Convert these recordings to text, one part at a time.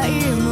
生きて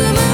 come on.